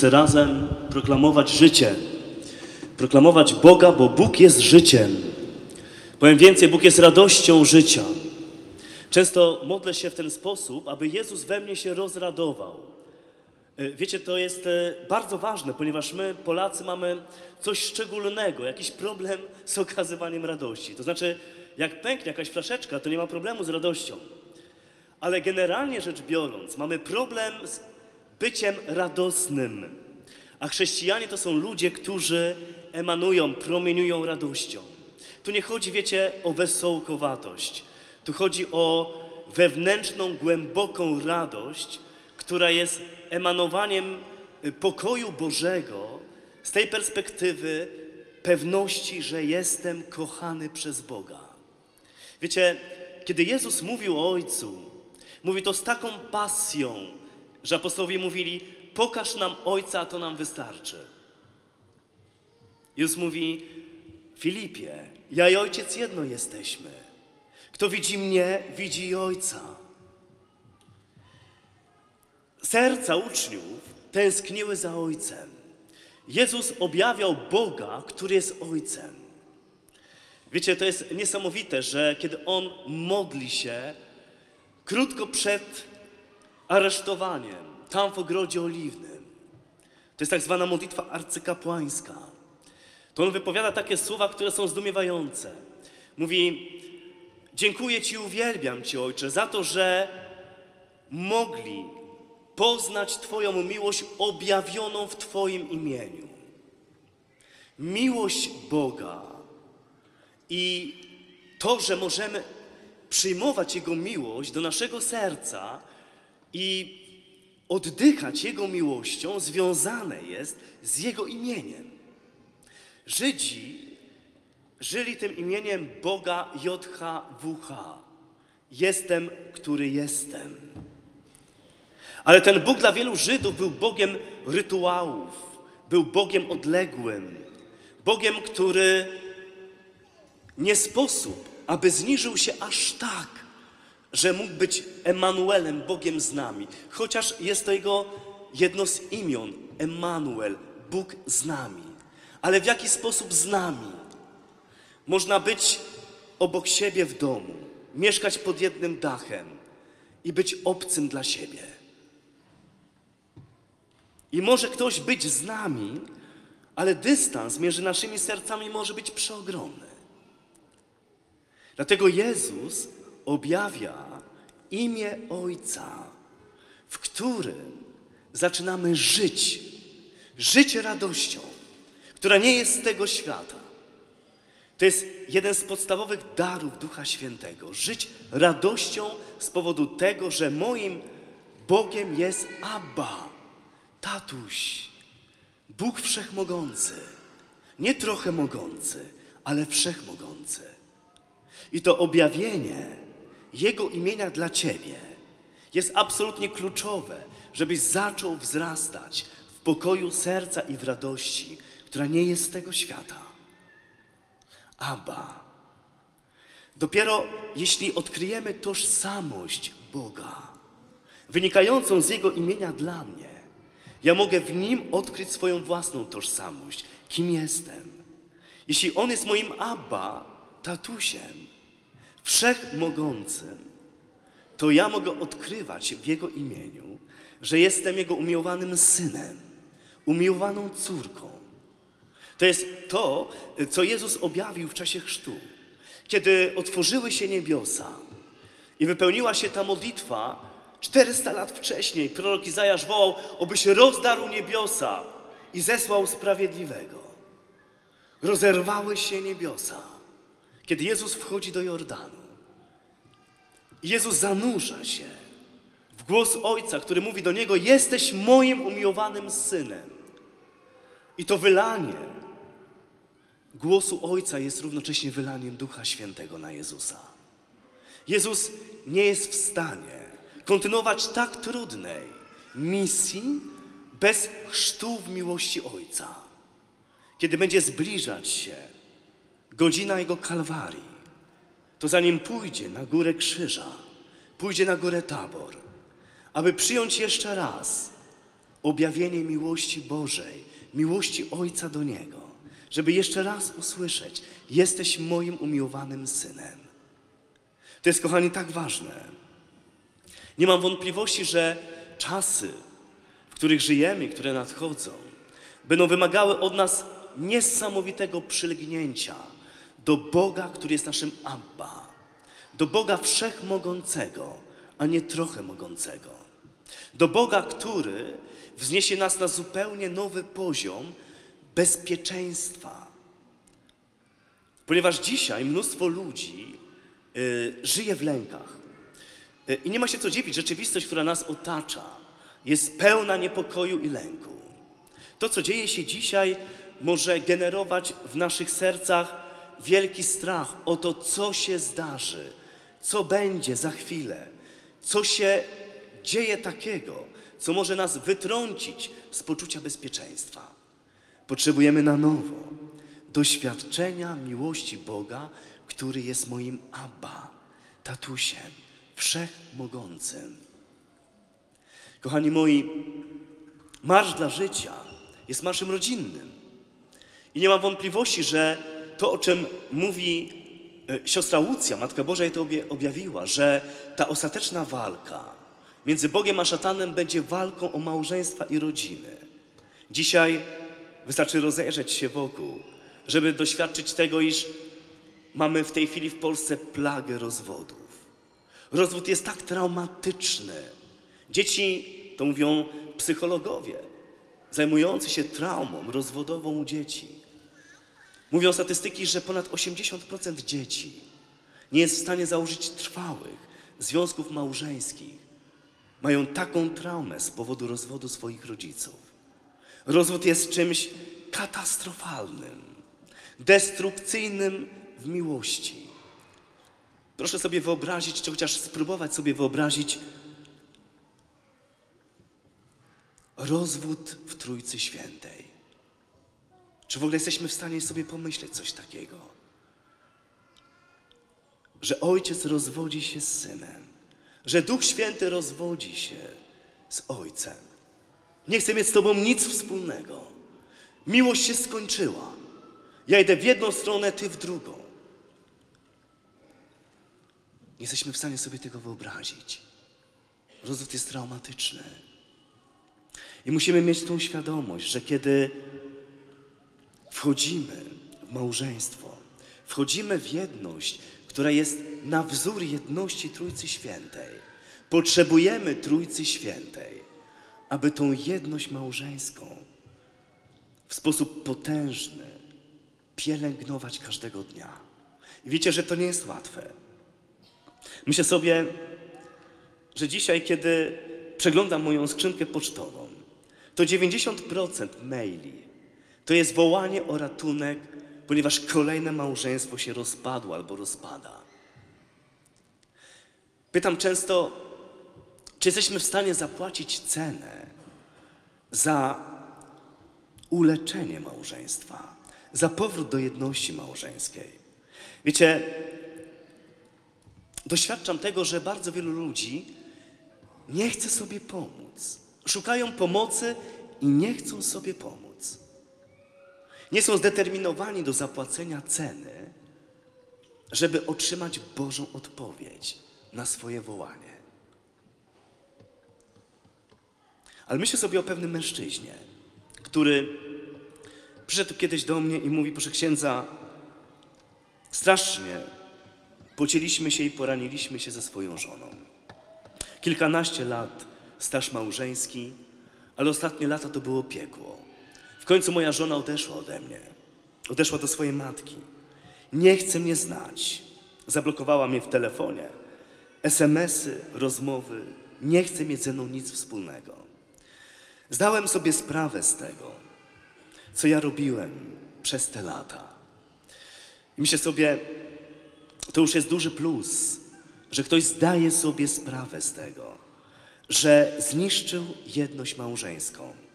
Chcę razem proklamować życie. Proklamować Boga, bo Bóg jest życiem. Powiem więcej, Bóg jest radością życia. Często modlę się w ten sposób, aby Jezus we mnie się rozradował. E, Wiecie, to jest e, bardzo ważne, ponieważ my, Polacy, mamy coś szczególnego, jakiś problem z okazywaniem radości. To znaczy, jak pęknie jakaś flaszeczka, to nie ma problemu z radością. Ale generalnie rzecz biorąc, mamy problem z byciem radosnym. A chrześcijanie to są ludzie, którzy emanują, promieniują radością. Tu nie chodzi, wiecie, o wesołkowatość. Tu chodzi o wewnętrzną, głęboką radość, która jest emanowaniem y, pokoju Bożego z tej perspektywy pewności, że jestem kochany przez Boga. Wiecie, kiedy Jezus mówił o Ojcu, mówi to z taką pasją, że apostołowie mówili: Pokaż nam Ojca, to nam wystarczy. Jezus mówi: Filipie, ja i Ojciec jedno jesteśmy. Kto widzi mnie, widzi i Ojca. Serca uczniów tęskniły za Ojcem. Jezus objawiał Boga, który jest Ojcem. Wiecie, to jest niesamowite, że kiedy on modli się krótko przed aresztowaniem, tam w ogrodzie oliwnym, to jest tak zwana modlitwa arcykapłańska, to on wypowiada takie słowa, które są zdumiewające. Mówi: Dziękuję Ci, uwielbiam Cię, Ojcze, za to, że mogli poznać Twoją miłość objawioną w Twoim imieniu. Miłość Boga i to, że możemy przyjmować Jego miłość do naszego serca i oddychać Jego miłością, związane jest z Jego imieniem. Żydzi żyli tym imieniem Boga JHWH. Jestem, który jestem. Ale ten Bóg dla wielu Żydów był Bogiem rytuałów, był Bogiem odległym, Bogiem, który nie sposób, aby zniżył się aż tak, że mógł być Emanuelem, Bogiem z nami. Chociaż jest to jego jedno z imion, Emanuel, Bóg z nami. Ale w jaki sposób z nami? Można być obok siebie w domu, mieszkać pod jednym dachem i być obcym dla siebie. I może ktoś być z nami, ale dystans między naszymi sercami może być przeogromny. Dlatego Jezus objawia imię Ojca, w którym zaczynamy żyć, żyć radością, która nie jest z tego świata. To jest jeden z podstawowych darów Ducha Świętego. Żyć radością z powodu tego, że moim Bogiem jest Abba, tatuś, Bóg Wszechmogący. Nie trochę mogący, ale wszechmogący. I to objawienie Jego imienia dla Ciebie jest absolutnie kluczowe, żebyś zaczął wzrastać w pokoju serca i w radości, która nie jest z tego świata. Abba. Dopiero jeśli odkryjemy tożsamość Boga, wynikającą z Jego imienia dla mnie, ja mogę w Nim odkryć swoją własną tożsamość, kim jestem. Jeśli On jest moim Abba, tatusiem, wszechmogącym, to ja mogę odkrywać w Jego imieniu, że jestem Jego umiłowanym synem, umiłowaną córką. To jest to, co Jezus objawił w czasie chrztu. Kiedy otworzyły się niebiosa i wypełniła się ta modlitwa, 400 lat wcześniej prorok Izajasz wołał, obyś rozdarł niebiosa i zesłał sprawiedliwego. Rozerwały się niebiosa, kiedy Jezus wchodzi do Jordanu. Jezus zanurza się w głos Ojca, który mówi do Niego, jesteś moim umiłowanym Synem. I to wylanie głosu Ojca jest równocześnie wylaniem Ducha Świętego na Jezusa. Jezus nie jest w stanie kontynuować tak trudnej misji bez chrztu w miłości Ojca. Kiedy będzie zbliżać się godzina Jego Kalwarii, to zanim pójdzie na górę krzyża, pójdzie na górę Tabor, aby przyjąć jeszcze raz objawienie miłości Bożej, miłości Ojca do Niego, żeby jeszcze raz usłyszeć: Jesteś moim umiłowanym synem. To jest, kochani, tak ważne. Nie mam wątpliwości, że czasy, w których żyjemy, które nadchodzą, będą wymagały od nas niesamowitego przylgnięcia do Boga, który jest naszym Abba, do Boga wszechmogącego, a nie trochę mogącego, do Boga, który wzniesie nas na zupełnie nowy poziom bezpieczeństwa. Ponieważ dzisiaj mnóstwo ludzi y, żyje w lękach. Y, I nie ma się co dziwić, rzeczywistość, która nas otacza, jest pełna niepokoju i lęku. To, co dzieje się dzisiaj, może generować w naszych sercach wielki strach o to, co się zdarzy, co będzie za chwilę, co się dzieje takiego, co może nas wytrącić z poczucia bezpieczeństwa. Potrzebujemy na nowo doświadczenia miłości Boga, który jest moim Abba, tatusiem, wszechmogącym. Kochani moi, Marsz dla Życia jest marszem rodzinnym. I nie mam wątpliwości, że to, o czym mówi e, siostra Łucja, Matka Boża jej to objawiła, że ta ostateczna walka między Bogiem a szatanem będzie walką o małżeństwa i rodziny. Dzisiaj wystarczy rozejrzeć się wokół, żeby doświadczyć tego, iż mamy w tej chwili w Polsce plagę rozwodów. Rozwód jest tak traumatyczny. Dzieci, to mówią psychologowie, zajmujący się traumą rozwodową u dzieci. Mówią statystyki, że ponad 80% dzieci nie jest w stanie założyć trwałych związków małżeńskich. Mają taką traumę z powodu rozwodu swoich rodziców. Rozwód jest czymś katastrofalnym, destrukcyjnym w miłości. Proszę sobie wyobrazić, czy chociaż spróbować sobie wyobrazić rozwód w Trójcy Świętej. Czy w ogóle jesteśmy w stanie sobie pomyśleć coś takiego? Że ojciec rozwodzi się z synem, że Duch Święty rozwodzi się z ojcem. Nie chcę mieć z tobą nic wspólnego. Miłość się skończyła. Ja idę w jedną stronę, ty w drugą. Nie jesteśmy w stanie sobie tego wyobrazić. Rozwód jest traumatyczny. I musimy mieć tą świadomość, że kiedy wchodzimy w małżeństwo, wchodzimy w jedność, która jest na wzór jedności Trójcy Świętej, potrzebujemy Trójcy Świętej, aby tą jedność małżeńską w sposób potężny pielęgnować każdego dnia. I wiecie, że to nie jest łatwe. Myślę sobie, że dzisiaj, kiedy przeglądam moją skrzynkę pocztową, to 90% maili to jest wołanie o ratunek, ponieważ kolejne małżeństwo się rozpadło albo rozpada. Pytam często, czy jesteśmy w stanie zapłacić cenę za uleczenie małżeństwa, za powrót do jedności małżeńskiej. Wiecie, doświadczam tego, że bardzo wielu ludzi nie chce sobie pomóc. Szukają pomocy i nie chcą sobie pomóc. Nie są zdeterminowani do zapłacenia ceny, żeby otrzymać Bożą odpowiedź na swoje wołanie. Ale myślę sobie o pewnym mężczyźnie, który przyszedł kiedyś do mnie i mówi, proszę księdza, strasznie pocięliśmy się i poraniliśmy się ze swoją żoną. Kilkanaście lat staż małżeński, ale ostatnie lata to było piekło. Końcu moja żona odeszła ode mnie. Odeszła do swojej matki. Nie chce mnie znać. Zablokowała mnie w telefonie. SMS-y, rozmowy. Nie chce mieć ze mną nic wspólnego. Zdałem sobie sprawę z tego, co ja robiłem przez te lata. I myślę sobie, to już jest duży plus, że ktoś zdaje sobie sprawę z tego, że zniszczył jedność małżeńską,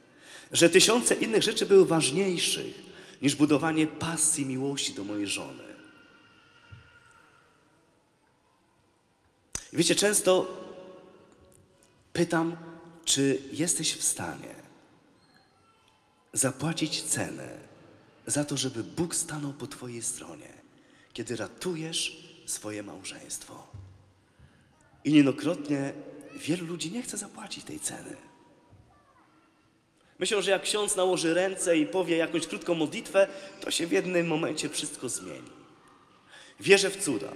że tysiące innych rzeczy były ważniejszych niż budowanie pasji, miłości do mojej żony. I wiecie, często pytam, czy jesteś w stanie zapłacić cenę za to, żeby Bóg stanął po Twojej stronie, kiedy ratujesz swoje małżeństwo. I niejednokrotnie wielu ludzi nie chce zapłacić tej ceny. Myślę, że jak ksiądz nałoży ręce i powie jakąś krótką modlitwę, to się w jednym momencie wszystko zmieni. Wierzę w cuda,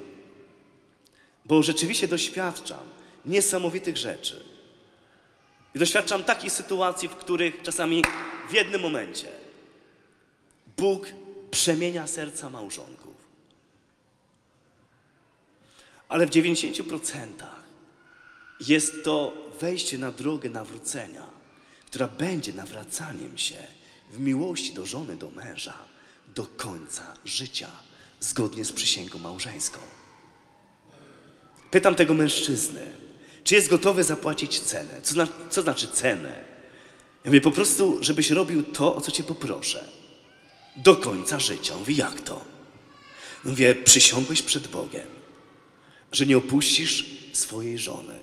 bo rzeczywiście doświadczam niesamowitych rzeczy. I doświadczam takich sytuacji, w których czasami w jednym momencie Bóg przemienia serca małżonków. Ale w 90% jest to wejście na drogę nawrócenia, która będzie nawracaniem się w miłości do żony, do męża, do końca życia, zgodnie z przysięgą małżeńską. Pytam tego mężczyznę, czy jest gotowy zapłacić cenę? Co, co znaczy cenę? Ja mówię, po prostu, żebyś robił to, o co cię poproszę. Do końca życia. On Mówi, jak to? Mówię, przysiągłeś przed Bogiem, że nie opuścisz swojej żony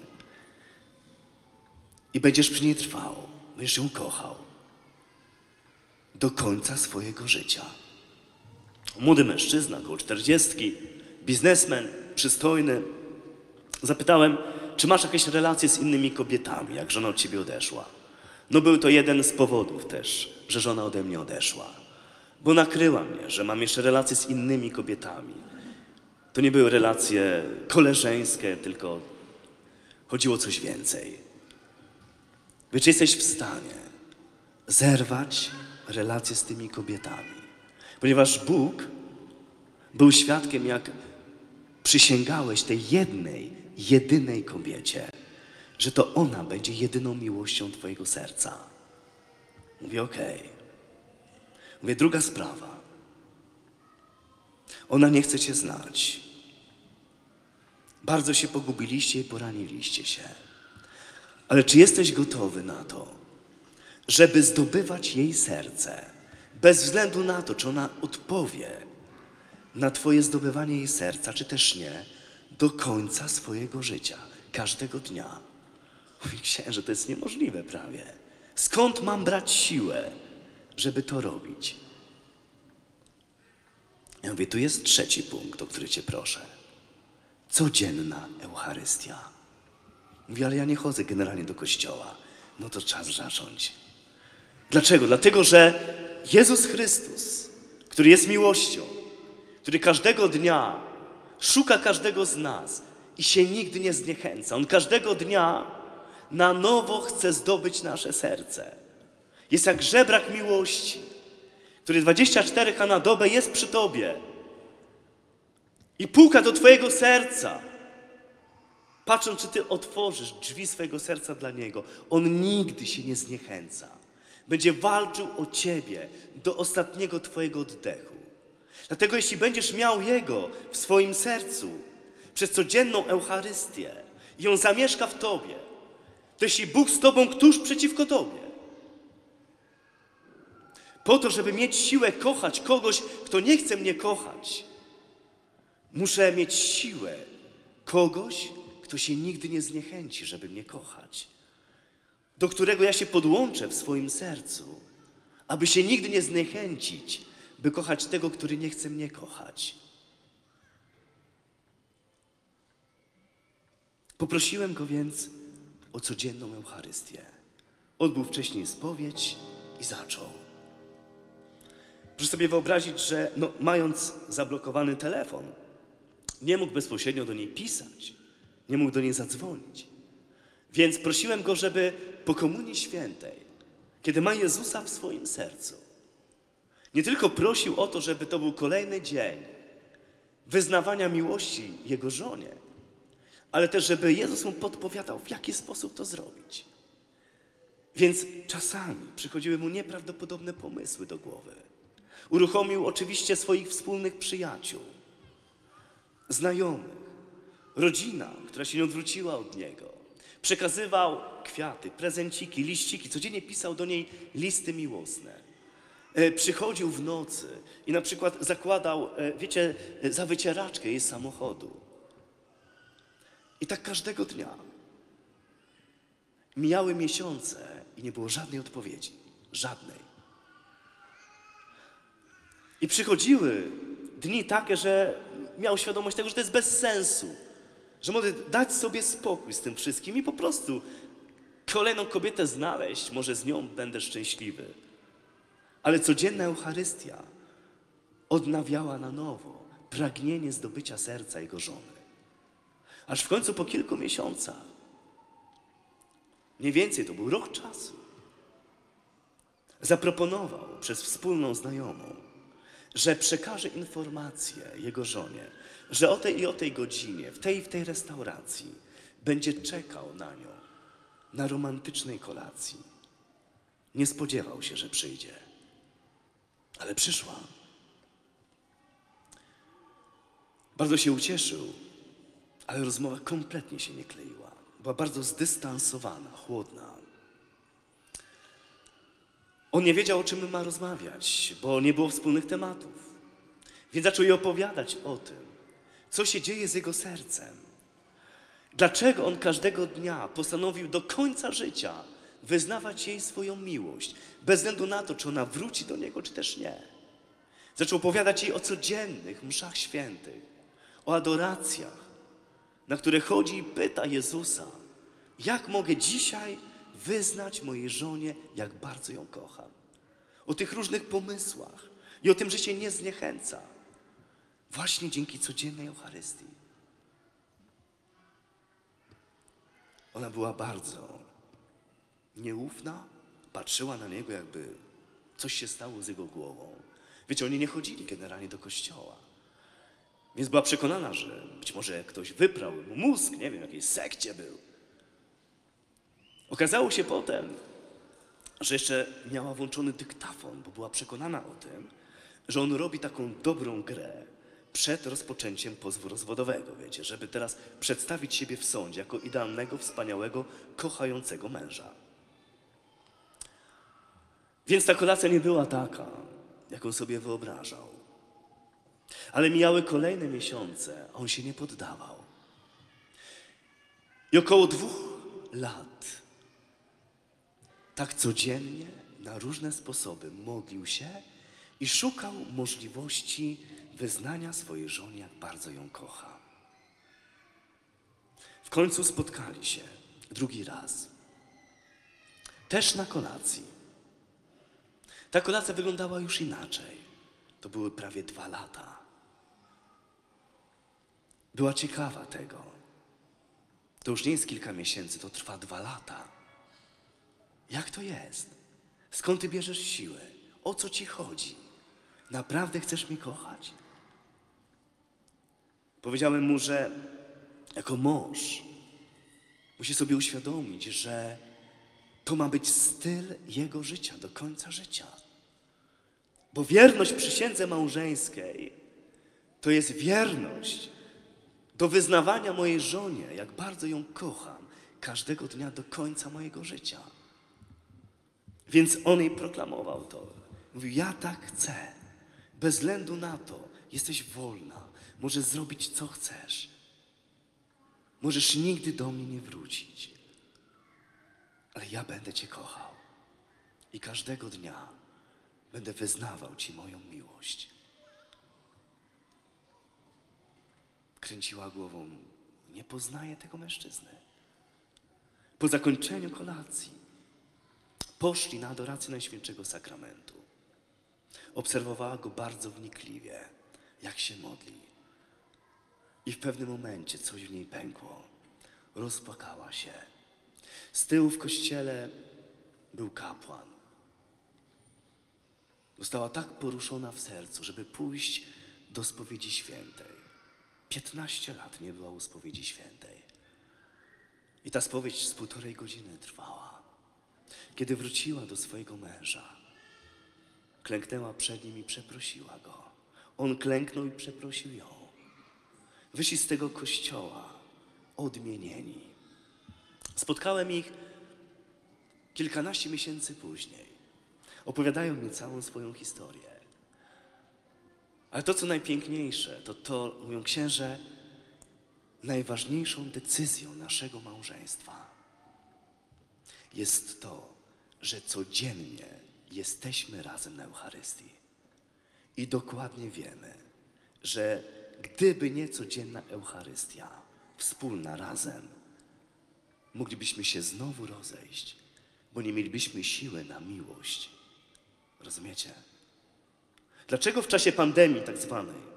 i będziesz przy niej trwał, będziesz ją kochał do końca swojego życia. Młody mężczyzna, około czterdziestki, biznesmen, przystojny. Zapytałem, czy masz jakieś relacje z innymi kobietami, jak żona od ciebie odeszła? No był to jeden z powodów też, że żona ode mnie odeszła. Bo nakryła mnie, że mam jeszcze relacje z innymi kobietami. To nie były relacje koleżeńskie, tylko chodziło o coś więcej. Czy jesteś w stanie zerwać relacje z tymi kobietami? Ponieważ Bóg był świadkiem, jak przysięgałeś tej jednej, jedynej kobiecie, że to ona będzie jedyną miłością Twojego serca. Mówię, okej. Mówię, druga sprawa. Ona nie chce Cię znać. Bardzo się pogubiliście i poraniliście się. Ale czy jesteś gotowy na to, żeby zdobywać jej serce, bez względu na to, czy ona odpowie na Twoje zdobywanie jej serca, czy też nie, do końca swojego życia, każdego dnia? Mówi księże, to jest niemożliwe prawie. Skąd mam brać siłę, żeby to robić? Ja mówię, tu jest trzeci punkt, o który Cię proszę. Codzienna Eucharystia. Mówi, ale ja nie chodzę generalnie do kościoła. No to czas zacząć. Dlaczego? Dlatego, że Jezus Chrystus, który jest miłością, który każdego dnia szuka każdego z nas i się nigdy nie zniechęca. On każdego dnia na nowo chce zdobyć nasze serce. Jest jak żebrak miłości, który 24 na dobę jest przy Tobie i puka do Twojego serca. Patrząc, czy Ty otworzysz drzwi swojego serca dla Niego, On nigdy się nie zniechęca. Będzie walczył o Ciebie do ostatniego Twojego oddechu. Dlatego jeśli będziesz miał Jego w swoim sercu przez codzienną Eucharystię i On zamieszka w Tobie, to jeśli Bóg z Tobą, któż przeciwko Tobie? Po to, żeby mieć siłę kochać kogoś, kto nie chce mnie kochać, muszę mieć siłę kogoś, kto się nigdy nie zniechęci, żeby mnie kochać, do którego ja się podłączę w swoim sercu, aby się nigdy nie zniechęcić, by kochać tego, który nie chce mnie kochać. Poprosiłem go więc o codzienną Eucharystię. Odbył wcześniej spowiedź i zaczął. Proszę sobie wyobrazić, że no, mając zablokowany telefon, nie mógł bezpośrednio do niej pisać, nie mógł do niej zadzwonić. Więc prosiłem go, żeby po Komunii Świętej, kiedy ma Jezusa w swoim sercu, nie tylko prosił o to, żeby to był kolejny dzień wyznawania miłości Jego żonie, ale też, żeby Jezus mu podpowiadał, w jaki sposób to zrobić. Więc czasami przychodziły mu nieprawdopodobne pomysły do głowy. Uruchomił oczywiście swoich wspólnych przyjaciół, znajomych, rodzina, która się nie odwróciła od niego. Przekazywał kwiaty, prezenciki, liściki, codziennie pisał do niej listy miłosne. E, Przychodził w nocy i na przykład zakładał, e, wiecie, e, za wycieraczkę jej samochodu. I tak każdego dnia. Mijały miesiące i nie było żadnej odpowiedzi. Żadnej. I przychodziły dni takie, że miał świadomość tego, że to jest bez sensu, że może dać sobie spokój z tym wszystkim i po prostu kolejną kobietę znaleźć, może z nią będę szczęśliwy. Ale codzienna Eucharystia odnawiała na nowo pragnienie zdobycia serca jego żony. Aż w końcu po kilku miesiącach, mniej więcej to był rok czasu, zaproponował przez wspólną znajomą, że przekaże informację jego żonie, że o tej i o tej godzinie, w tej i w tej restauracji będzie czekał na nią na romantycznej kolacji. Nie spodziewał się, że przyjdzie, ale przyszła. Bardzo się ucieszył, ale rozmowa kompletnie się nie kleiła. Była bardzo zdystansowana, chłodna. On nie wiedział, o czym ma rozmawiać, bo nie było wspólnych tematów. Więc zaczął jej opowiadać o tym, co się dzieje z jego sercem. Dlaczego on każdego dnia postanowił do końca życia wyznawać jej swoją miłość, bez względu na to, czy ona wróci do niego, czy też nie. Zaczął opowiadać jej o codziennych mszach świętych, o adoracjach, na które chodzi i pyta Jezusa, jak mogę dzisiaj wyznać mojej żonie, jak bardzo ją kocham. O tych różnych pomysłach i o tym, że się nie zniechęca. Właśnie dzięki codziennej Eucharystii. Ona była bardzo nieufna, patrzyła na niego, jakby coś się stało z jego głową. Wiecie, oni nie chodzili generalnie do kościoła. Więc była przekonana, że być może ktoś wyprał mu mózg, nie wiem, w jakiejś sekcie był. Okazało się potem, że jeszcze miała włączony dyktafon, bo była przekonana o tym, że on robi taką dobrą grę przed rozpoczęciem pozwu rozwodowego, wiecie, żeby teraz przedstawić siebie w sądzie jako idealnego, wspaniałego, kochającego męża. Więc ta kolacja nie była taka, jaką sobie wyobrażał. Ale mijały kolejne miesiące, a on się nie poddawał. I około dwóch lat tak codziennie, na różne sposoby modlił się i szukał możliwości wyznania swojej żonie, jak bardzo ją kocha. W końcu spotkali się drugi raz. Też na kolacji. Ta kolacja wyglądała już inaczej. To były prawie dwa lata. Była ciekawa tego. To już nie jest kilka miesięcy, to trwa dwa lata. Jak to jest? Skąd ty bierzesz siłę? O co ci chodzi? Naprawdę chcesz mnie kochać? Powiedziałem mu, że jako mąż musi sobie uświadomić, że to ma być styl jego życia do końca życia. Bo wierność przysiędze małżeńskiej to jest wierność do wyznawania mojej żonie, jak bardzo ją kocham, każdego dnia do końca mojego życia. Więc on jej proklamował to. Mówił, ja tak chcę. Bez względu na to, jesteś wolna. Możesz zrobić, co chcesz. Możesz nigdy do mnie nie wrócić. Ale ja będę Cię kochał. I każdego dnia będę wyznawał Ci moją miłość. Kręciła głową. Nie poznaję tego mężczyzny. Po zakończeniu kolacji poszli na adorację Najświętszego Sakramentu. Obserwowała go bardzo wnikliwie, jak się modli. I w pewnym momencie coś w niej pękło. Rozpłakała się. Z tyłu w kościele był kapłan. Została tak poruszona w sercu, żeby pójść do spowiedzi świętej. 15 lat nie była u spowiedzi świętej. I ta spowiedź z półtorej godziny trwała. Kiedy wróciła do swojego męża, klęknęła przed nim i przeprosiła go. On klęknął i przeprosił ją. Wyszli z tego kościoła odmienieni. Spotkałem ich kilkanaście miesięcy później. Opowiadają mi całą swoją historię. Ale to, co najpiękniejsze, to to, mówią księże, najważniejszą decyzją naszego małżeństwa jest to, że codziennie jesteśmy razem na Eucharystii. I dokładnie wiemy, że gdyby nie codzienna Eucharystia, wspólna razem, moglibyśmy się znowu rozejść, bo nie mielibyśmy siły na miłość. Rozumiecie? Dlaczego w czasie pandemii tak zwanej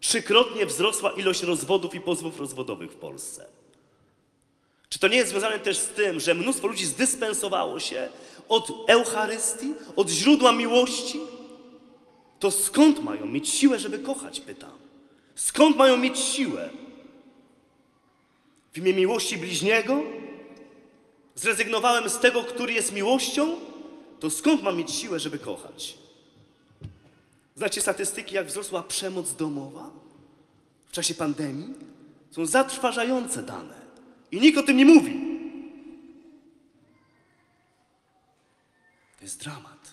trzykrotnie wzrosła ilość rozwodów i pozwów rozwodowych w Polsce? Czy to nie jest związane też z tym, że mnóstwo ludzi zdyspensowało się od Eucharystii, od źródła miłości? To skąd mają mieć siłę, żeby kochać, pytam. Skąd mają mieć siłę? W imię miłości bliźniego? Zrezygnowałem z tego, który jest miłością? To skąd mam mieć siłę, żeby kochać? Znacie statystyki, jak wzrosła przemoc domowa w czasie pandemii? Są zatrważające dane. I nikt o tym nie mówi. To jest dramat.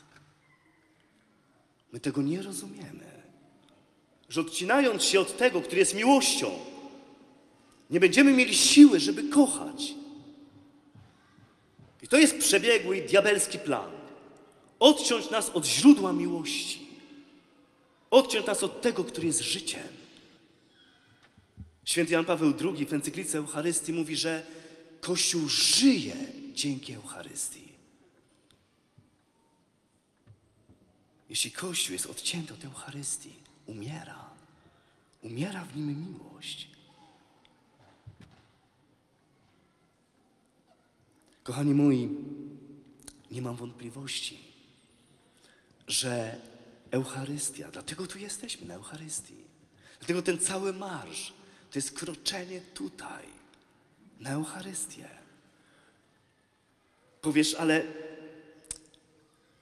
My tego nie rozumiemy. Że odcinając się od tego, który jest miłością, nie będziemy mieli siły, żeby kochać. I to jest przebiegły diabelski plan. Odciąć nas od źródła miłości. Odciąć nas od tego, który jest życiem. Święty Jan Paweł II w encyklice Eucharystii mówi, że Kościół żyje dzięki Eucharystii. Jeśli Kościół jest odcięty od Eucharystii, umiera. Umiera w nim miłość. Kochani moi, nie mam wątpliwości, że Eucharystia, dlatego tu jesteśmy na Eucharystii, dlatego ten cały marsz to jest kroczenie tutaj, na Eucharystię. Powiesz, ale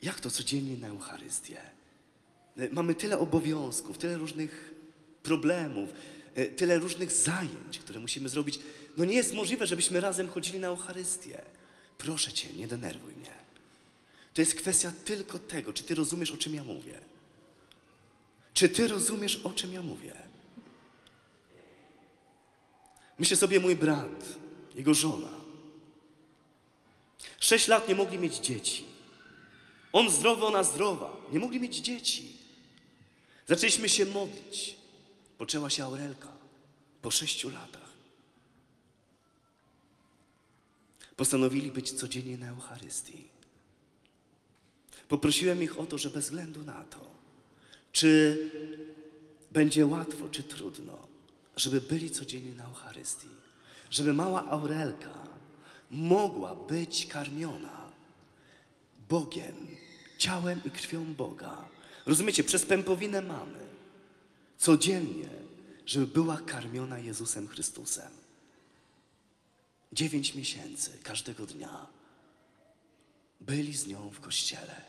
jak to codziennie na Eucharystię? E, Mamy tyle obowiązków, tyle różnych problemów, e, tyle różnych zajęć, które musimy zrobić. No nie jest możliwe, żebyśmy razem chodzili na Eucharystię. Proszę Cię, nie denerwuj mnie. To jest kwestia tylko tego, czy Ty rozumiesz, o czym ja mówię. Czy Ty rozumiesz, o czym ja mówię? Myślę sobie mój brat, jego żona. Sześć lat nie mogli mieć dzieci. On zdrowy, ona zdrowa. Nie mogli mieć dzieci. Zaczęliśmy się modlić. Poczęła się Aurelka po sześciu latach. Postanowili być codziennie na Eucharystii. Poprosiłem ich o to, że bez względu na to, czy będzie łatwo, czy trudno, żeby byli codziennie na Eucharystii. Żeby mała Aurelka mogła być karmiona Bogiem, ciałem i krwią Boga. Rozumiecie, przez pępowinę mamy. Codziennie, żeby była karmiona Jezusem Chrystusem. Dziewięć miesięcy każdego dnia byli z nią w kościele.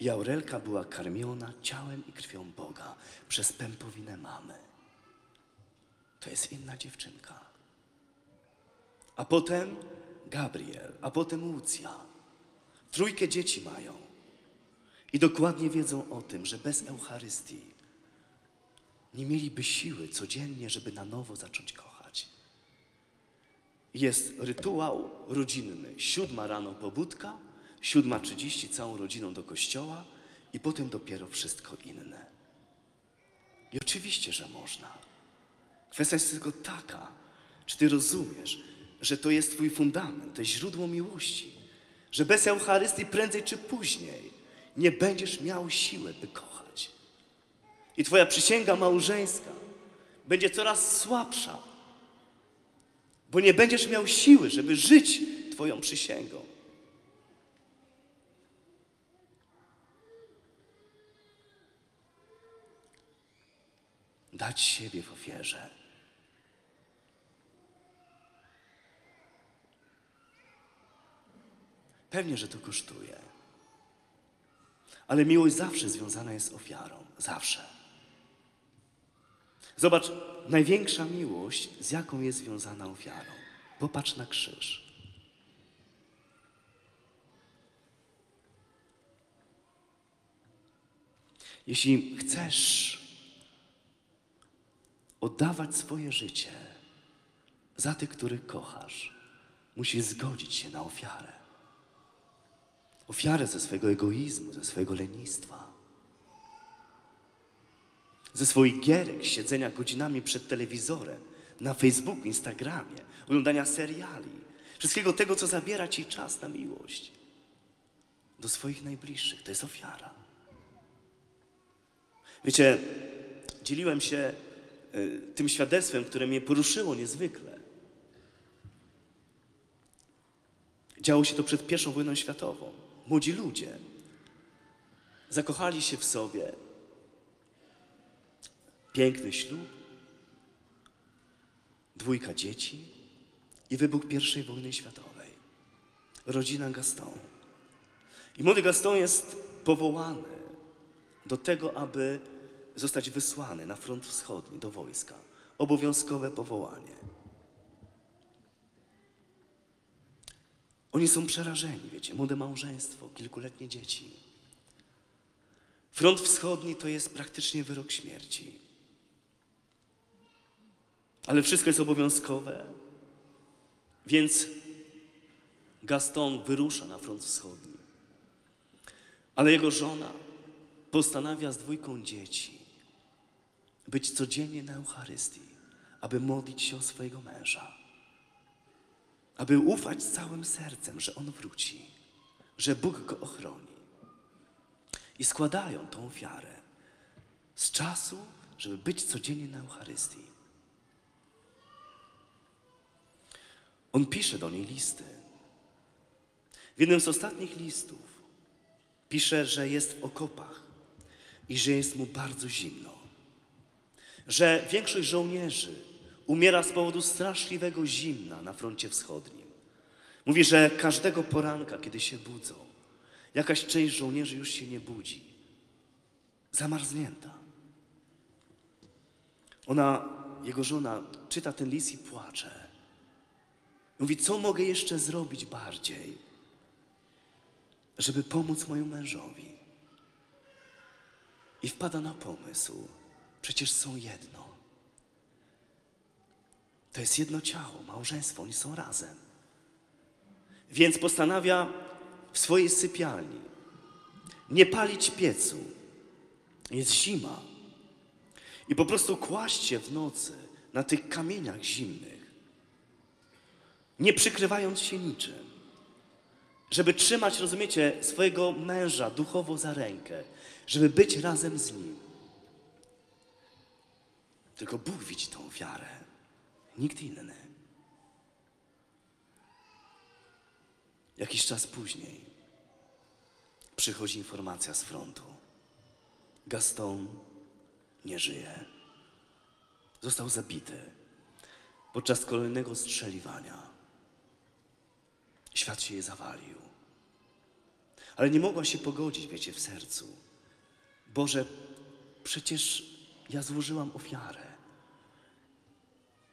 I Aurelka była karmiona ciałem i krwią Boga przez pępowinę mamy. To jest inna dziewczynka. A potem Gabriel, a potem Lucja. Trójkę dzieci mają. I dokładnie wiedzą o tym, że bez Eucharystii nie mieliby siły codziennie, żeby na nowo zacząć kochać. Jest rytuał rodzinny. Siódma rano pobudka, siódma trzydzieści całą rodziną do kościoła i potem dopiero wszystko inne. I oczywiście, że można. Kwestia jest tylko taka, czy ty rozumiesz, że to jest twój fundament, to jest źródło miłości, że bez Eucharystii prędzej czy później nie będziesz miał siły, by kochać. I twoja przysięga małżeńska będzie coraz słabsza, bo nie będziesz miał siły, żeby żyć twoją przysięgą. Dać siebie w ofierze. Pewnie, że to kosztuje. Ale miłość zawsze związana jest z ofiarą. Zawsze. Zobacz, największa miłość, z jaką jest związana ofiarą. Popatrz na krzyż. Jeśli chcesz oddawać swoje życie za tych, których kochasz, musisz zgodzić się na ofiarę. Ofiarę ze swojego egoizmu, ze swojego lenistwa. ze swoich gierek, siedzenia godzinami przed telewizorem, na Facebooku, Instagramie, oglądania seriali, wszystkiego tego, co zabiera ci czas na miłość do swoich najbliższych. To jest ofiara. Wiecie, dzieliłem się y, tym świadectwem, które mnie poruszyło niezwykle. Działo się to przed pierwszą wojną światową. Młodzi ludzie zakochali się w sobie. Piękny ślub, dwójka dzieci i wybuch pierwszej wojny światowej. Rodzina Gaston. I młody Gaston jest powołany do tego, aby zostać wysłany na front wschodni do wojska. Obowiązkowe powołanie. Oni są przerażeni, wiecie, młode małżeństwo, kilkuletnie dzieci. Front wschodni to jest praktycznie wyrok śmierci. Ale wszystko jest obowiązkowe, więc Gaston wyrusza na front wschodni. Ale jego żona postanawia z dwójką dzieci być codziennie na Eucharystii, aby modlić się o swojego męża, aby ufać całym sercem, że on wróci, że Bóg go ochroni. I składają tą ofiarę z czasu, żeby być codziennie na Eucharystii. On pisze do niej listy. W jednym z ostatnich listów pisze, że jest w okopach i że jest mu bardzo zimno. Że większość żołnierzy umiera z powodu straszliwego zimna na froncie wschodnim. Mówi, że każdego poranka, kiedy się budzą, jakaś część żołnierzy już się nie budzi. Zamarznięta. Ona, jego żona, czyta ten list i płacze. Mówi, co mogę jeszcze zrobić bardziej, żeby pomóc mojemu mężowi. I wpada na pomysł, przecież są jedno. To jest jedno ciało, małżeństwo, oni są razem. Więc postanawia w swojej sypialni nie palić piecu. Jest zima. I po prostu kłaść się w nocy na tych kamieniach zimnych, nie przykrywając się niczym, żeby trzymać, rozumiecie, swojego męża duchowo za rękę, żeby być razem z nim. Tylko Bóg widzi tą ofiarę, nikt inny. Jakiś czas później przychodzi informacja z frontu. Gaston nie żyje. Został zabity podczas kolejnego strzeliwania. Świat się jej zawalił. Ale nie mogła się pogodzić, wiecie, w sercu. Boże, przecież ja złożyłam ofiarę.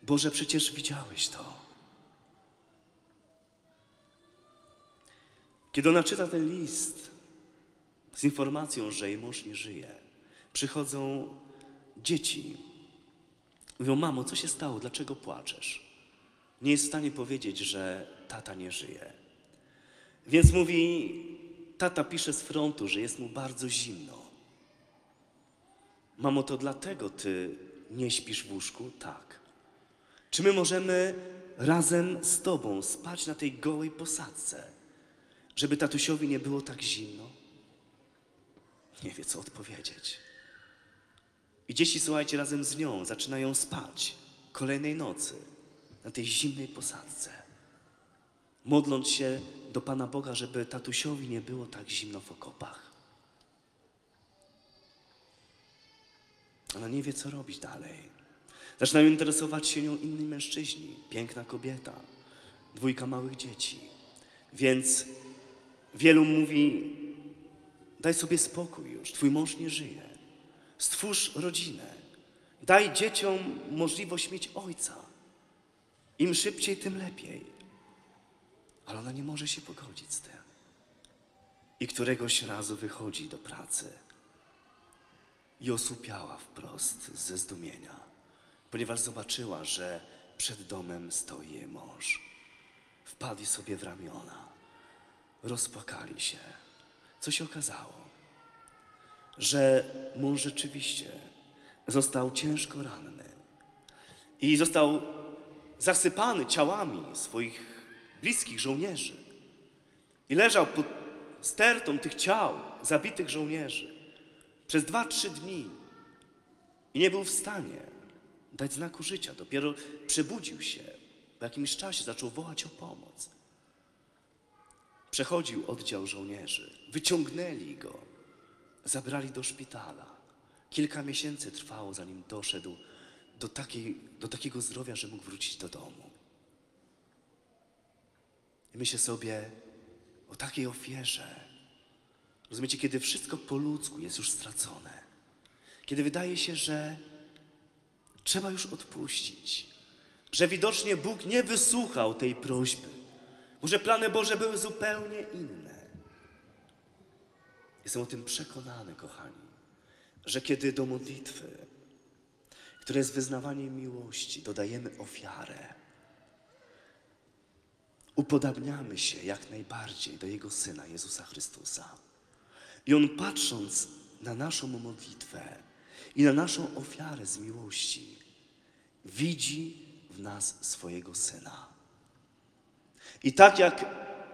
Boże, przecież widziałeś to. Kiedy ona czyta ten list z informacją, że jej mąż nie żyje, przychodzą dzieci. Mówią, mamo, co się stało? Dlaczego płaczesz? Nie jest w stanie powiedzieć, że tata nie żyje. Więc mówi, tata pisze z frontu, że jest mu bardzo zimno. Mamo, to dlatego ty nie śpisz w łóżku? Tak. Czy my możemy razem z tobą spać na tej gołej posadzce, żeby tatusiowi nie było tak zimno? Nie wie, co odpowiedzieć. I dzieci, słuchajcie, razem z nią zaczynają spać kolejnej nocy na tej zimnej posadzce, modląc się do Pana Boga, żeby tatusiowi nie było tak zimno w okopach. Ona nie wie, co robić dalej. Zaczynają interesować się nią inni mężczyźni, piękna kobieta, dwójka małych dzieci. Więc wielu mówi, daj sobie spokój już, twój mąż nie żyje. Stwórz rodzinę. Daj dzieciom możliwość mieć ojca. Im szybciej, tym lepiej. Ale ona nie może się pogodzić z tym. I któregoś razu wychodzi do pracy i osłupiała wprost ze zdumienia, ponieważ zobaczyła, że przed domem stoi jej mąż. Wpadli sobie w ramiona, rozpłakali się. Co się okazało? Że mąż rzeczywiście został ciężko ranny i został zasypany ciałami swoich bliskich żołnierzy. I leżał pod stertą tych ciał zabitych żołnierzy przez dwa, trzy dni i nie był w stanie dać znaku życia. Dopiero przebudził się. Po jakimś czasie zaczął wołać o pomoc. Przechodził oddział żołnierzy, wyciągnęli go, zabrali do szpitala. Kilka miesięcy trwało, zanim doszedł do, takiej, do takiego zdrowia, że mógł wrócić do domu. I myślę sobie o takiej ofierze. Rozumiecie, kiedy wszystko po ludzku jest już stracone, kiedy wydaje się, że trzeba już odpuścić, że widocznie Bóg nie wysłuchał tej prośby, może plany Boże były zupełnie inne. Jestem o tym przekonany, kochani, że kiedy do modlitwy, która jest wyznawaniem miłości, dodajemy ofiarę, upodabniamy się jak najbardziej do Jego Syna Jezusa Chrystusa. I On patrząc na naszą modlitwę i na naszą ofiarę z miłości, widzi w nas swojego Syna. I tak jak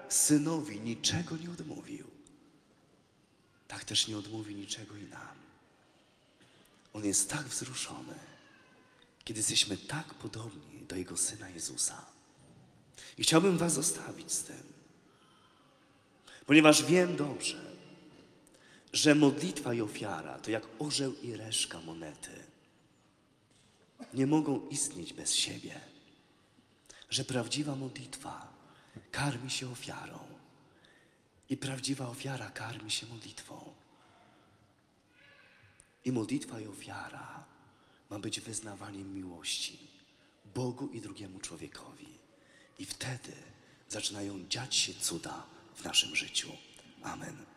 Synowi niczego nie odmówił, tak też nie odmówi niczego i nam. On jest tak wzruszony, kiedy jesteśmy tak podobni do Jego Syna Jezusa. I chciałbym Was zostawić z tym, ponieważ wiem dobrze, że modlitwa i ofiara to jak orzeł i reszka monety. Nie mogą istnieć bez siebie. Że prawdziwa modlitwa karmi się ofiarą i prawdziwa ofiara karmi się modlitwą. I modlitwa i ofiara ma być wyznawaniem miłości Bogu i drugiemu człowiekowi. I wtedy zaczynają dziać się cuda w naszym życiu. Amen.